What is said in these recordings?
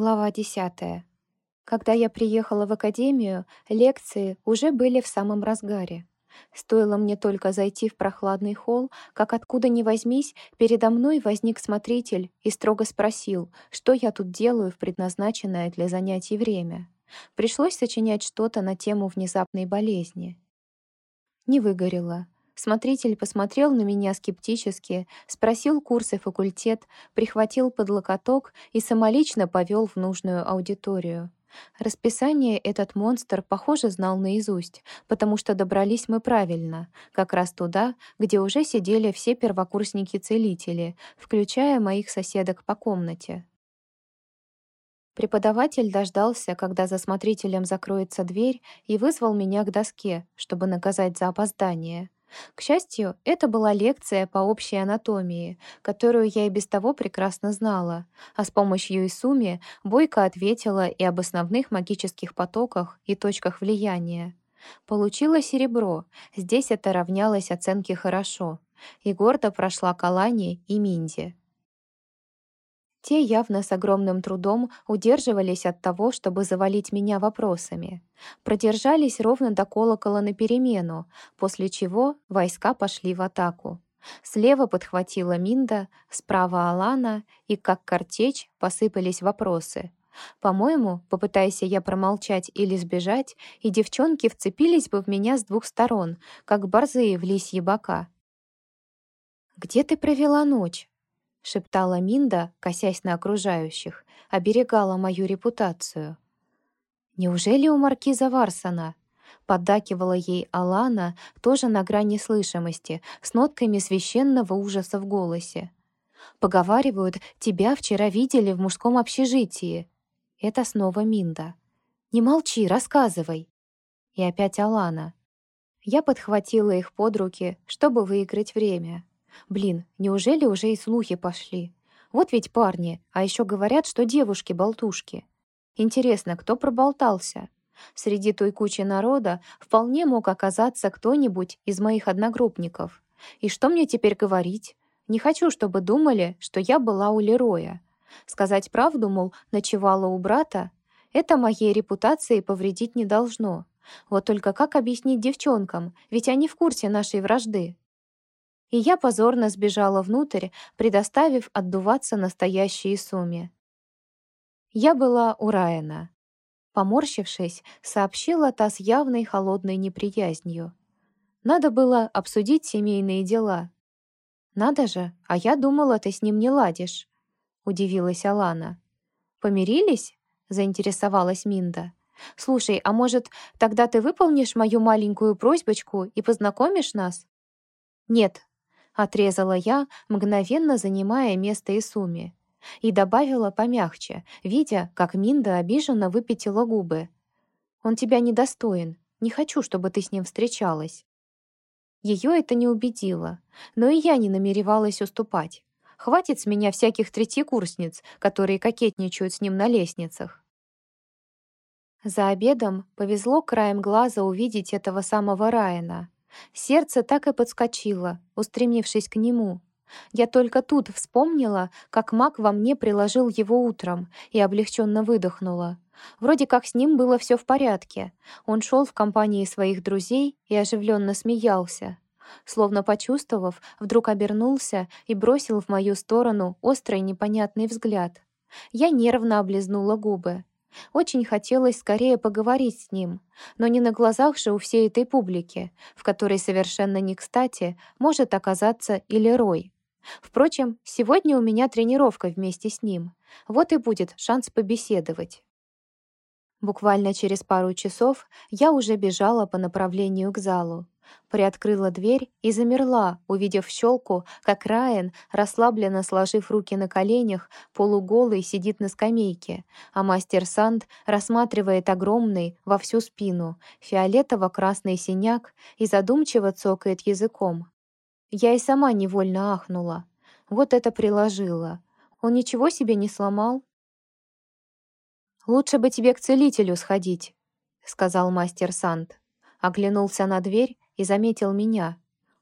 Глава 10. Когда я приехала в академию, лекции уже были в самом разгаре. Стоило мне только зайти в прохладный холл, как откуда ни возьмись, передо мной возник смотритель и строго спросил, что я тут делаю в предназначенное для занятий время. Пришлось сочинять что-то на тему внезапной болезни. Не выгорела. Смотритель посмотрел на меня скептически, спросил курс и факультет, прихватил под локоток и самолично повел в нужную аудиторию. Расписание этот монстр, похоже, знал наизусть, потому что добрались мы правильно, как раз туда, где уже сидели все первокурсники-целители, включая моих соседок по комнате. Преподаватель дождался, когда за смотрителем закроется дверь, и вызвал меня к доске, чтобы наказать за опоздание. К счастью, это была лекция по общей анатомии, которую я и без того прекрасно знала, а с помощью Исуми Бойко ответила и об основных магических потоках и точках влияния. Получила серебро, здесь это равнялось оценке «хорошо», и гордо прошла Калани и Минди. Те явно с огромным трудом удерживались от того, чтобы завалить меня вопросами. Продержались ровно до колокола на перемену, после чего войска пошли в атаку. Слева подхватила Минда, справа Алана, и как картечь посыпались вопросы. По-моему, попытайся я промолчать или сбежать, и девчонки вцепились бы в меня с двух сторон, как борзые в лисьи бока. «Где ты провела ночь?» — шептала Минда, косясь на окружающих, оберегала мою репутацию. «Неужели у маркиза Варсона?» Поддакивала ей Алана, тоже на грани слышимости, с нотками священного ужаса в голосе. «Поговаривают, тебя вчера видели в мужском общежитии». Это снова Минда. «Не молчи, рассказывай». И опять Алана. Я подхватила их под руки, чтобы выиграть время. Блин, неужели уже и слухи пошли? Вот ведь парни, а еще говорят, что девушки-болтушки. Интересно, кто проболтался? Среди той кучи народа вполне мог оказаться кто-нибудь из моих одногруппников. И что мне теперь говорить? Не хочу, чтобы думали, что я была у Лероя. Сказать правду, мол, ночевала у брата, это моей репутации повредить не должно. Вот только как объяснить девчонкам, ведь они в курсе нашей вражды и я позорно сбежала внутрь, предоставив отдуваться настоящей сумме. Я была у Райана. Поморщившись, сообщила та с явной холодной неприязнью. Надо было обсудить семейные дела. «Надо же, а я думала, ты с ним не ладишь», — удивилась Алана. «Помирились?» — заинтересовалась Минда. «Слушай, а может, тогда ты выполнишь мою маленькую просьбочку и познакомишь нас?» «Нет, Отрезала я, мгновенно занимая место Исуми. И добавила помягче, видя, как Минда обиженно выпятила губы. «Он тебя недостоин. Не хочу, чтобы ты с ним встречалась». Ее это не убедило, но и я не намеревалась уступать. Хватит с меня всяких третьекурсниц, которые кокетничают с ним на лестницах. За обедом повезло краем глаза увидеть этого самого Райана. Сердце так и подскочило, устремившись к нему. Я только тут вспомнила, как маг во мне приложил его утром и облегченно выдохнула. Вроде как с ним было все в порядке. Он шел в компании своих друзей и оживленно смеялся. Словно почувствовав, вдруг обернулся и бросил в мою сторону острый непонятный взгляд. Я нервно облизнула губы. Очень хотелось скорее поговорить с ним, но не на глазах же у всей этой публики, в которой совершенно не кстати может оказаться и Лерой. Впрочем, сегодня у меня тренировка вместе с ним. Вот и будет шанс побеседовать. Буквально через пару часов я уже бежала по направлению к залу. Приоткрыла дверь и замерла, увидев щелку, как Райан, расслабленно сложив руки на коленях, полуголый сидит на скамейке, а мастер Санд рассматривает огромный во всю спину фиолетово-красный синяк и задумчиво цокает языком. Я и сама невольно ахнула. Вот это приложила. Он ничего себе не сломал? «Лучше бы тебе к целителю сходить», — сказал мастер Санд. Оглянулся на дверь и заметил меня.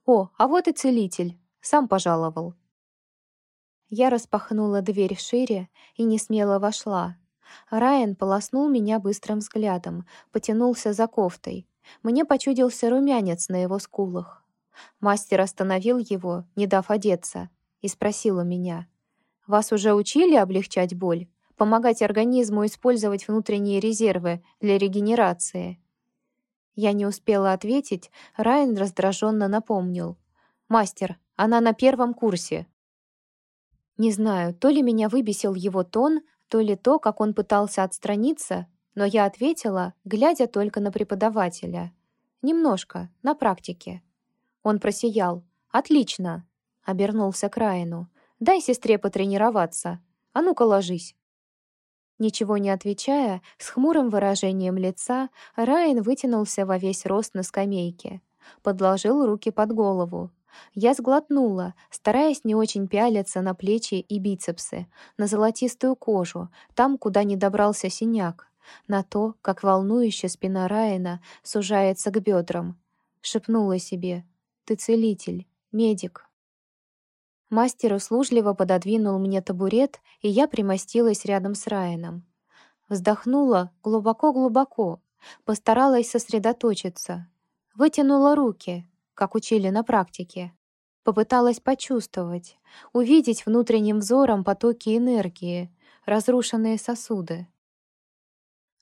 «О, а вот и целитель! Сам пожаловал!» Я распахнула дверь шире и не смело вошла. Райан полоснул меня быстрым взглядом, потянулся за кофтой. Мне почудился румянец на его скулах. Мастер остановил его, не дав одеться, и спросил у меня. «Вас уже учили облегчать боль? Помогать организму использовать внутренние резервы для регенерации?» Я не успела ответить, Райан раздраженно напомнил. «Мастер, она на первом курсе». Не знаю, то ли меня выбесил его тон, то ли то, как он пытался отстраниться, но я ответила, глядя только на преподавателя. Немножко, на практике. Он просиял. «Отлично!» — обернулся к Райану. «Дай сестре потренироваться. А ну-ка ложись». Ничего не отвечая, с хмурым выражением лица, Райан вытянулся во весь рост на скамейке. Подложил руки под голову. Я сглотнула, стараясь не очень пялиться на плечи и бицепсы, на золотистую кожу, там, куда не добрался синяк, на то, как волнующая спина Райана сужается к бедрам. Шепнула себе «Ты целитель, медик». Мастер услужливо пододвинул мне табурет, и я примостилась рядом с Райаном. Вздохнула глубоко-глубоко, постаралась сосредоточиться. Вытянула руки, как учили на практике. Попыталась почувствовать, увидеть внутренним взором потоки энергии, разрушенные сосуды.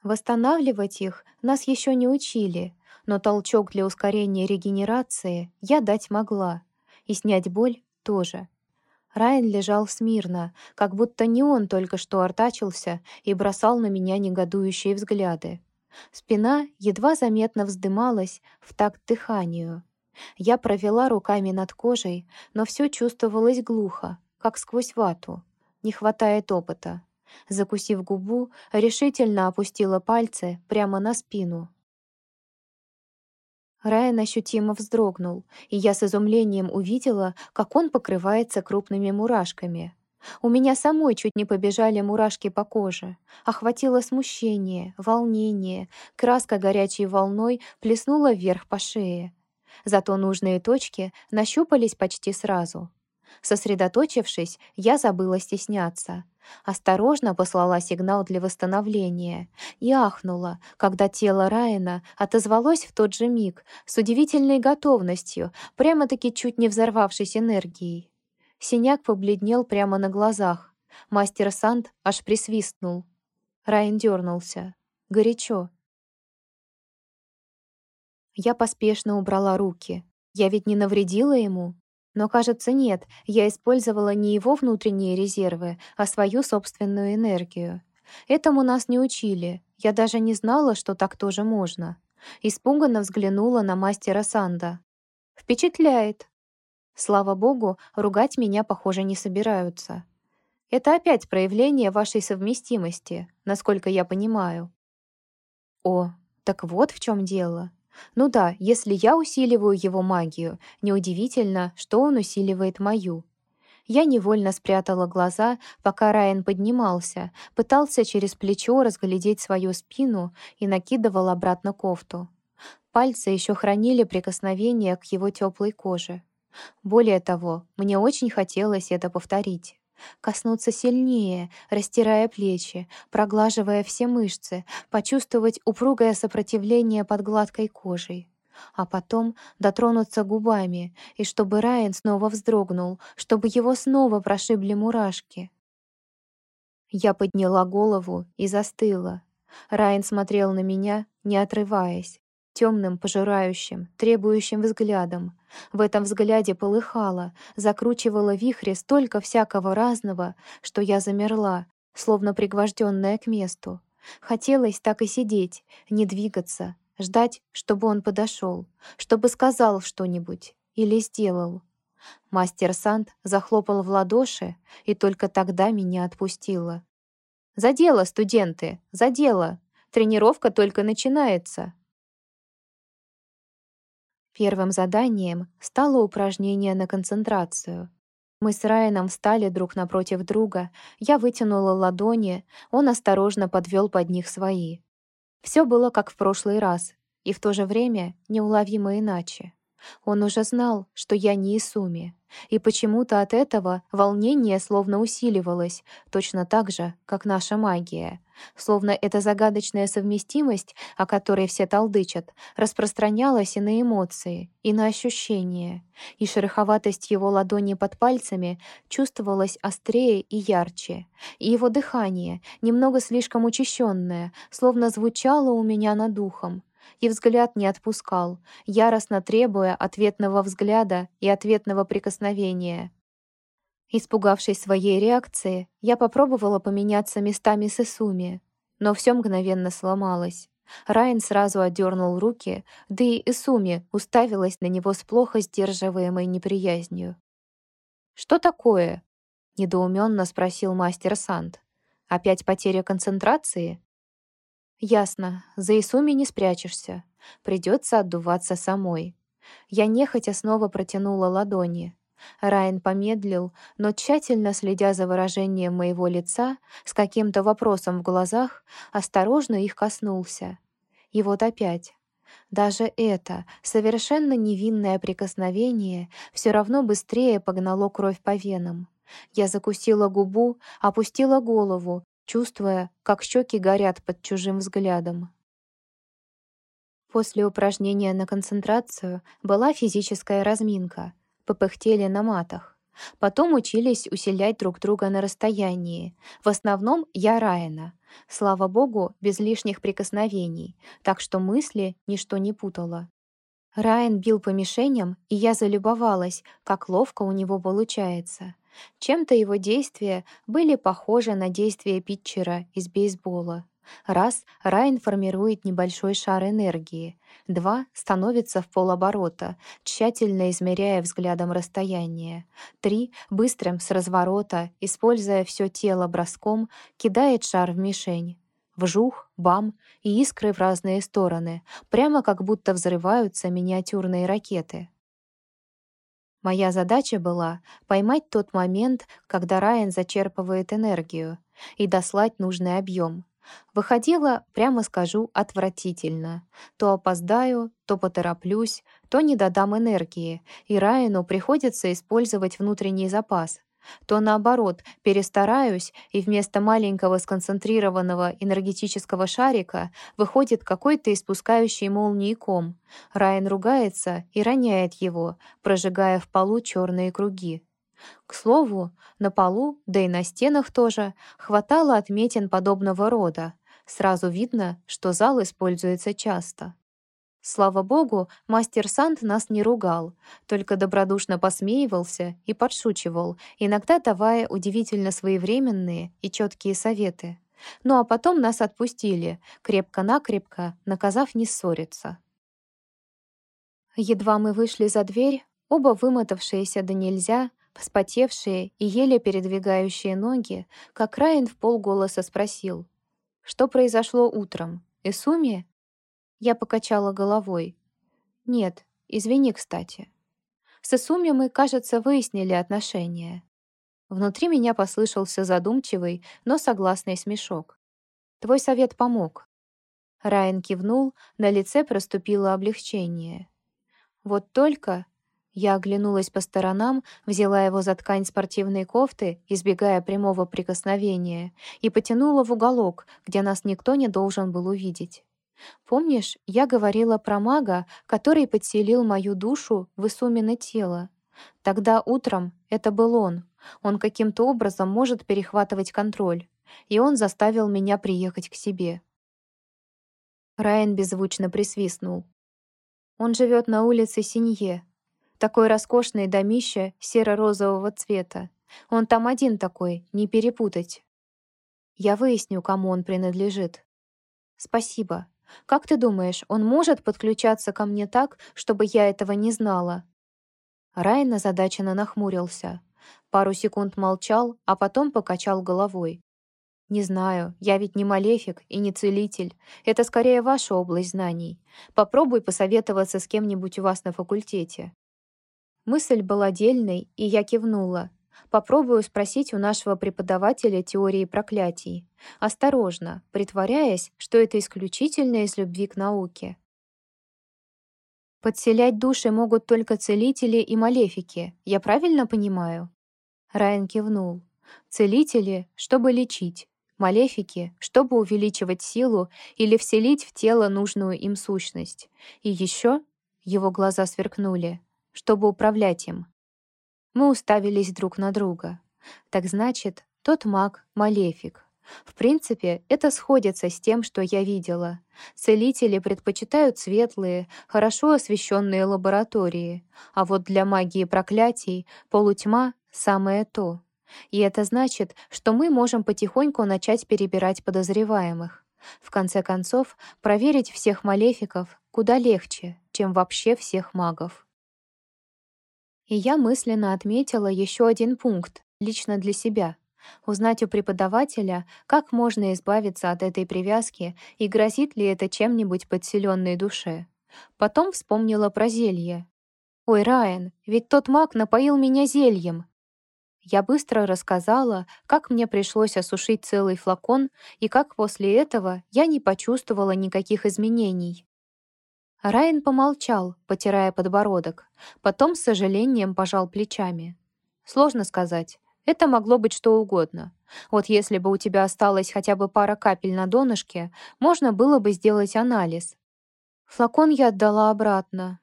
Восстанавливать их нас еще не учили, но толчок для ускорения регенерации я дать могла, и снять боль тоже. Райан лежал смирно, как будто не он только что артачился и бросал на меня негодующие взгляды. Спина едва заметно вздымалась в такт дыханию. Я провела руками над кожей, но все чувствовалось глухо, как сквозь вату. Не хватает опыта. Закусив губу, решительно опустила пальцы прямо на спину. Райан ощутимо вздрогнул, и я с изумлением увидела, как он покрывается крупными мурашками. У меня самой чуть не побежали мурашки по коже. Охватило смущение, волнение, краска горячей волной плеснула вверх по шее. Зато нужные точки нащупались почти сразу. Сосредоточившись, я забыла стесняться. Осторожно послала сигнал для восстановления и ахнула, когда тело Райана отозвалось в тот же миг с удивительной готовностью, прямо-таки чуть не взорвавшись энергией. Синяк побледнел прямо на глазах. Мастер Санд аж присвистнул. Райан дернулся. Горячо. Я поспешно убрала руки. Я ведь не навредила ему. Но, кажется, нет, я использовала не его внутренние резервы, а свою собственную энергию. Этому нас не учили. Я даже не знала, что так тоже можно. Испуганно взглянула на мастера Санда. «Впечатляет!» Слава богу, ругать меня, похоже, не собираются. Это опять проявление вашей совместимости, насколько я понимаю. О, так вот в чем дело. Ну да, если я усиливаю его магию, неудивительно, что он усиливает мою. Я невольно спрятала глаза, пока Райан поднимался, пытался через плечо разглядеть свою спину и накидывал обратно кофту. Пальцы еще хранили прикосновение к его теплой коже. Более того, мне очень хотелось это повторить. Коснуться сильнее, растирая плечи, проглаживая все мышцы, почувствовать упругое сопротивление под гладкой кожей. А потом дотронуться губами, и чтобы Райан снова вздрогнул, чтобы его снова прошибли мурашки. Я подняла голову и застыла. Райан смотрел на меня, не отрываясь темным, пожирающим, требующим взглядом. В этом взгляде полыхало, закручивало вихри столько всякого разного, что я замерла, словно пригвожденная к месту. Хотелось так и сидеть, не двигаться, ждать, чтобы он подошел, чтобы сказал что-нибудь или сделал. Мастер Санд захлопал в ладоши, и только тогда меня отпустило. «За дело, студенты, за дело! Тренировка только начинается!» Первым заданием стало упражнение на концентрацию. Мы с Райаном встали друг напротив друга, я вытянула ладони, он осторожно подвел под них свои. Все было как в прошлый раз, и в то же время неуловимо иначе. Он уже знал, что я не Исуми, и почему-то от этого волнение словно усиливалось, точно так же, как наша магия. Словно эта загадочная совместимость, о которой все толдычат, распространялась и на эмоции, и на ощущения, и шероховатость его ладони под пальцами чувствовалась острее и ярче, и его дыхание, немного слишком учащенное, словно звучало у меня над духом, и взгляд не отпускал, яростно требуя ответного взгляда и ответного прикосновения. Испугавшись своей реакции, я попробовала поменяться местами с Исуми, но все мгновенно сломалось. Райан сразу отдернул руки, да и Исуми уставилась на него с плохо сдерживаемой неприязнью. «Что такое?» — недоуменно спросил мастер Санд. «Опять потеря концентрации?» Ясно, за Исуми не спрячешься. Придется отдуваться самой. Я нехотя снова протянула ладони. Райан помедлил, но тщательно следя за выражением моего лица, с каким-то вопросом в глазах, осторожно их коснулся. И вот опять. Даже это, совершенно невинное прикосновение, все равно быстрее погнало кровь по венам. Я закусила губу, опустила голову чувствуя, как щеки горят под чужим взглядом. После упражнения на концентрацию была физическая разминка, попыхтели на матах. Потом учились усилять друг друга на расстоянии. В основном я Райана. Слава богу, без лишних прикосновений, так что мысли ничто не путало. Райан бил по мишеням, и я залюбовалась, как ловко у него получается. Чем-то его действия были похожи на действия питчера из бейсбола. Раз — Райан формирует небольшой шар энергии. Два — становится в полоборота, тщательно измеряя взглядом расстояние. Три — быстрым с разворота, используя все тело броском, кидает шар в мишень. Вжух, бам и искры в разные стороны, прямо как будто взрываются миниатюрные ракеты. Моя задача была поймать тот момент, когда Райан зачерпывает энергию, и дослать нужный объем. Выходило, прямо скажу, отвратительно. То опоздаю, то потороплюсь, то не додам энергии, и Райану приходится использовать внутренний запас, то наоборот, перестараюсь, и вместо маленького сконцентрированного энергетического шарика выходит какой-то испускающий молнии ком. Райан ругается и роняет его, прожигая в полу черные круги. К слову, на полу, да и на стенах тоже, хватало отметин подобного рода. Сразу видно, что зал используется часто. Слава богу, мастер Сант нас не ругал, только добродушно посмеивался и подшучивал, иногда давая удивительно своевременные и четкие советы. Ну а потом нас отпустили, крепко-накрепко, наказав не ссориться. Едва мы вышли за дверь, оба вымотавшиеся до нельзя, вспотевшие и еле передвигающие ноги, как Райан в полголоса спросил, «Что произошло утром? Исуми?» Я покачала головой. «Нет, извини, кстати». С Исуми мы, кажется, выяснили отношения. Внутри меня послышался задумчивый, но согласный смешок. «Твой совет помог». Райан кивнул, на лице проступило облегчение. «Вот только...» Я оглянулась по сторонам, взяла его за ткань спортивной кофты, избегая прямого прикосновения, и потянула в уголок, где нас никто не должен был увидеть. Помнишь, я говорила про мага, который подселил мою душу в Исумино тело? Тогда утром это был он. Он каким-то образом может перехватывать контроль. И он заставил меня приехать к себе. Райан беззвучно присвистнул. Он живет на улице Синье. Такой роскошный домище серо-розового цвета. Он там один такой, не перепутать. Я выясню, кому он принадлежит. Спасибо. Как ты думаешь, он может подключаться ко мне так, чтобы я этого не знала?» Райан озадаченно нахмурился. Пару секунд молчал, а потом покачал головой. «Не знаю, я ведь не малефик и не целитель. Это скорее ваша область знаний. Попробуй посоветоваться с кем-нибудь у вас на факультете». Мысль была дельной, и я кивнула. Попробую спросить у нашего преподавателя теории проклятий. Осторожно, притворяясь, что это исключительно из любви к науке. Подселять души могут только целители и малефики, я правильно понимаю? Райан кивнул. Целители, чтобы лечить. Малефики, чтобы увеличивать силу или вселить в тело нужную им сущность. И еще, его глаза сверкнули, чтобы управлять им. Мы уставились друг на друга. Так значит, тот маг — малефик. В принципе, это сходится с тем, что я видела. Целители предпочитают светлые, хорошо освещенные лаборатории, а вот для магии проклятий полутьма — самое то. И это значит, что мы можем потихоньку начать перебирать подозреваемых. В конце концов, проверить всех малефиков куда легче, чем вообще всех магов. И я мысленно отметила еще один пункт, лично для себя. Узнать у преподавателя, как можно избавиться от этой привязки и грозит ли это чем-нибудь подселенной душе. Потом вспомнила про зелье. «Ой, Райан, ведь тот маг напоил меня зельем!» Я быстро рассказала, как мне пришлось осушить целый флакон и как после этого я не почувствовала никаких изменений. Райан помолчал, потирая подбородок, потом с сожалением пожал плечами. Сложно сказать. Это могло быть что угодно. Вот если бы у тебя осталось хотя бы пара капель на донышке, можно было бы сделать анализ. Флакон я отдала обратно.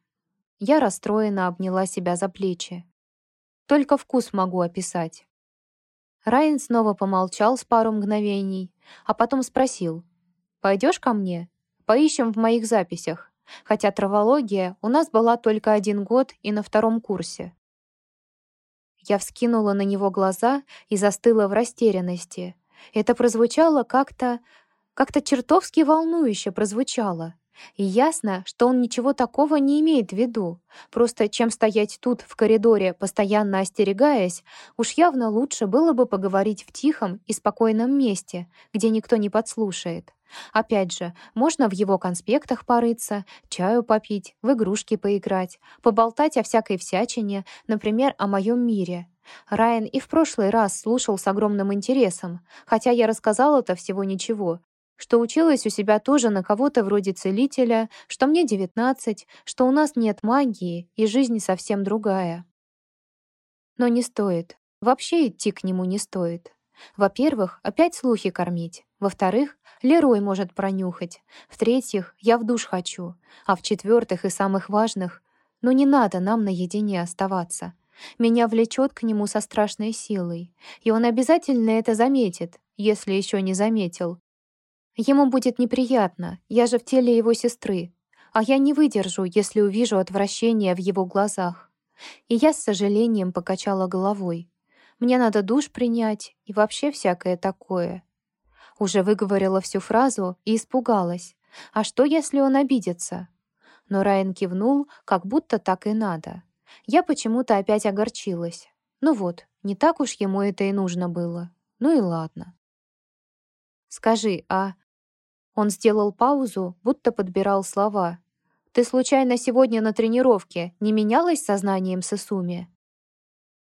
Я расстроенно обняла себя за плечи. Только вкус могу описать. Райан снова помолчал с пару мгновений, а потом спросил. «Пойдешь ко мне? Поищем в моих записях хотя травология у нас была только один год и на втором курсе. Я вскинула на него глаза и застыла в растерянности. Это прозвучало как-то... как-то чертовски волнующе прозвучало. И ясно, что он ничего такого не имеет в виду. Просто чем стоять тут, в коридоре, постоянно остерегаясь, уж явно лучше было бы поговорить в тихом и спокойном месте, где никто не подслушает. Опять же, можно в его конспектах порыться, чаю попить, в игрушки поиграть, поболтать о всякой всячине, например, о моем мире. Райан и в прошлый раз слушал с огромным интересом, хотя я рассказала-то всего ничего, что училась у себя тоже на кого-то вроде целителя, что мне 19, что у нас нет магии и жизнь совсем другая. Но не стоит. Вообще идти к нему не стоит. Во-первых, опять слухи кормить. Во-вторых, Лерой может пронюхать. В-третьих, я в душ хочу. А в-четвертых и самых важных, ну не надо нам наедине оставаться. Меня влечет к нему со страшной силой. И он обязательно это заметит, если еще не заметил. Ему будет неприятно, я же в теле его сестры. А я не выдержу, если увижу отвращение в его глазах. И я с сожалением покачала головой. Мне надо душ принять и вообще всякое такое. Уже выговорила всю фразу и испугалась. А что, если он обидится? Но Райан кивнул, как будто так и надо. Я почему-то опять огорчилась. Ну вот, не так уж ему это и нужно было. Ну и ладно. «Скажи, а...» Он сделал паузу, будто подбирал слова. «Ты случайно сегодня на тренировке не менялась сознанием Сесуми?»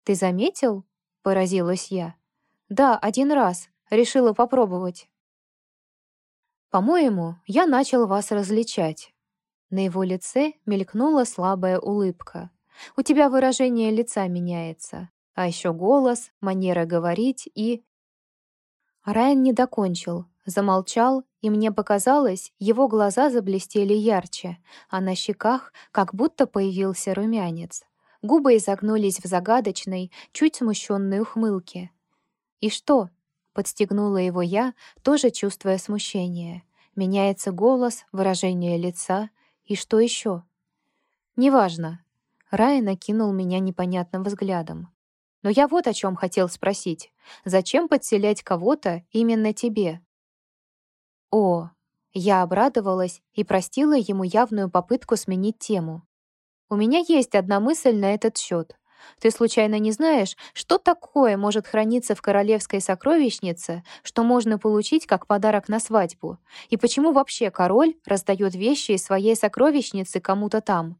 «Ты заметил?» — поразилась я. «Да, один раз. Решила попробовать. По-моему, я начал вас различать. На его лице мелькнула слабая улыбка. У тебя выражение лица меняется. А еще голос, манера говорить и... Райан не докончил, замолчал, и мне показалось, его глаза заблестели ярче, а на щеках как будто появился румянец. Губы изогнулись в загадочной, чуть смущенной ухмылке. «И что?» Подстегнула его я, тоже чувствуя смущение. Меняется голос, выражение лица и что еще? Неважно. Рай накинул меня непонятным взглядом. Но я вот о чем хотел спросить. Зачем подселять кого-то именно тебе? О, я обрадовалась и простила ему явную попытку сменить тему. У меня есть одна мысль на этот счет. Ты случайно не знаешь, что такое может храниться в королевской сокровищнице, что можно получить как подарок на свадьбу? И почему вообще король раздает вещи из своей сокровищницы кому-то там?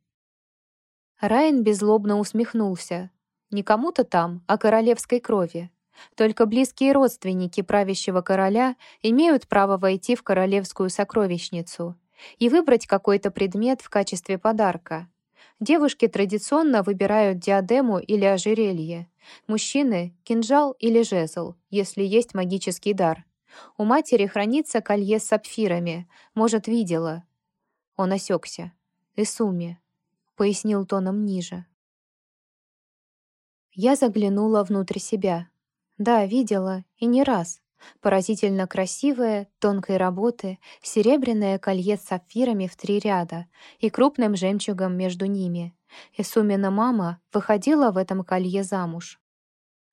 Райан беззлобно усмехнулся. Не кому-то там, а королевской крови. Только близкие родственники правящего короля имеют право войти в королевскую сокровищницу и выбрать какой-то предмет в качестве подарка. Девушки традиционно выбирают диадему или ожерелье. Мужчины — кинжал или жезл, если есть магический дар. У матери хранится колье с сапфирами. Может, видела. Он осекся. «Исуми», — пояснил тоном ниже. Я заглянула внутрь себя. Да, видела, и не раз. Поразительно красивое, тонкой работы, серебряное колье с сапфирами в три ряда и крупным жемчугом между ними. Исумина мама выходила в этом колье замуж.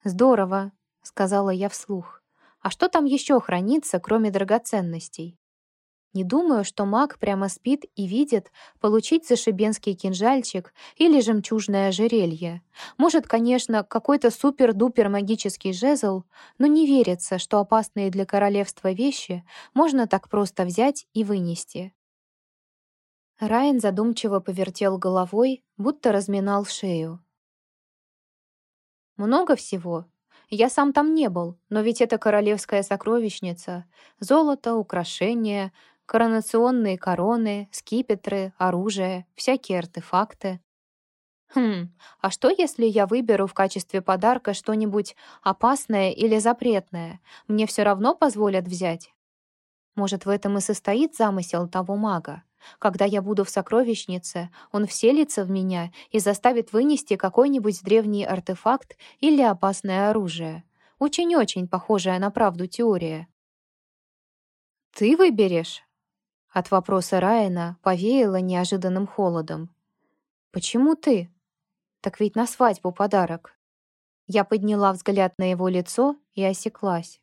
«Здорово», — сказала я вслух. «А что там еще хранится, кроме драгоценностей?» Не думаю, что маг прямо спит и видит получить зашибенский кинжальчик или жемчужное ожерелье. Может, конечно, какой-то супер-дупер магический жезл, но не верится, что опасные для королевства вещи можно так просто взять и вынести. Райан задумчиво повертел головой, будто разминал шею. «Много всего. Я сам там не был, но ведь это королевская сокровищница. Золото, украшения, коронационные короны, скипетры, оружие, всякие артефакты. Хм, а что, если я выберу в качестве подарка что-нибудь опасное или запретное? Мне все равно позволят взять? Может, в этом и состоит замысел того мага? Когда я буду в сокровищнице, он вселится в меня и заставит вынести какой-нибудь древний артефакт или опасное оружие. Очень-очень похожая на правду теория. «Ты выберешь?» От вопроса Райана повеяло неожиданным холодом. «Почему ты?» «Так ведь на свадьбу подарок». Я подняла взгляд на его лицо и осеклась.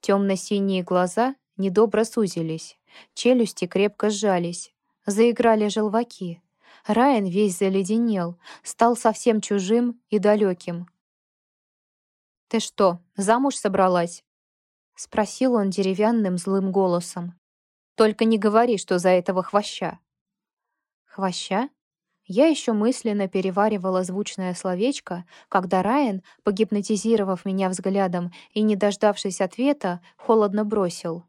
Темно-синие глаза недобро сузились, челюсти крепко сжались, заиграли желваки. Райан весь заледенел, стал совсем чужим и далеким. «Ты что, замуж собралась?» — спросил он деревянным злым голосом. Только не говори, что за этого хвоща». «Хвоща?» Я еще мысленно переваривала звучное словечко, когда Райан, погипнотизировав меня взглядом и не дождавшись ответа, холодно бросил.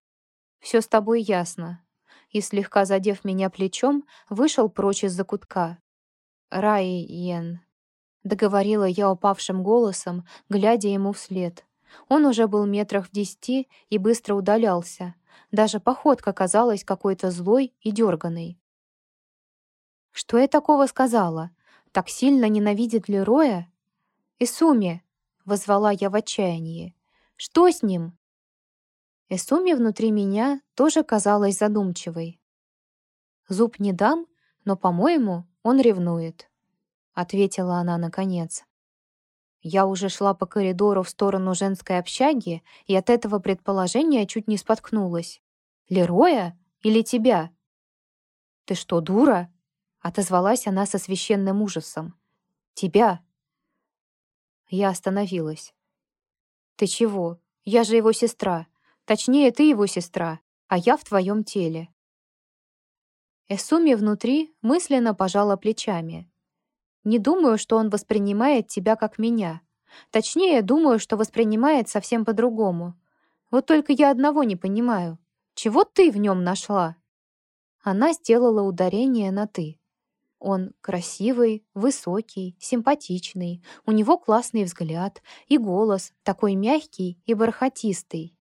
«Все с тобой ясно». И, слегка задев меня плечом, вышел прочь из-за кутка. «Райен», — договорила я упавшим голосом, глядя ему вслед. Он уже был метрах в десяти и быстро удалялся, даже походка казалась какой-то злой и дерганой. «Что я такого сказала? Так сильно ненавидит Лероя?» «Исуми!» — возвала я в отчаянии. «Что с ним?» Эсуми внутри меня тоже казалась задумчивой. «Зуб не дам, но, по-моему, он ревнует», — ответила она наконец. Я уже шла по коридору в сторону женской общаги и от этого предположения чуть не споткнулась. «Лероя? Или тебя?» «Ты что, дура?» — отозвалась она со священным ужасом. «Тебя!» Я остановилась. «Ты чего? Я же его сестра. Точнее, ты его сестра, а я в твоем теле». Эсуми внутри мысленно пожала плечами. Не думаю, что он воспринимает тебя как меня. Точнее, думаю, что воспринимает совсем по-другому. Вот только я одного не понимаю. Чего ты в нем нашла?» Она сделала ударение на «ты». Он красивый, высокий, симпатичный, у него классный взгляд и голос такой мягкий и бархатистый.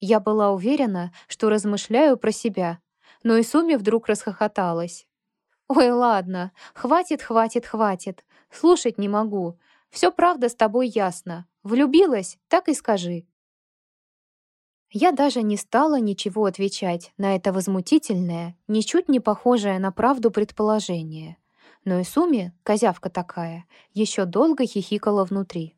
Я была уверена, что размышляю про себя, но Исуми вдруг расхохоталась. «Ой, ладно, хватит, хватит, хватит. Слушать не могу. Все правда с тобой ясно. Влюбилась, так и скажи». Я даже не стала ничего отвечать на это возмутительное, ничуть не похожее на правду предположение. Но и Суми, козявка такая, еще долго хихикала внутри.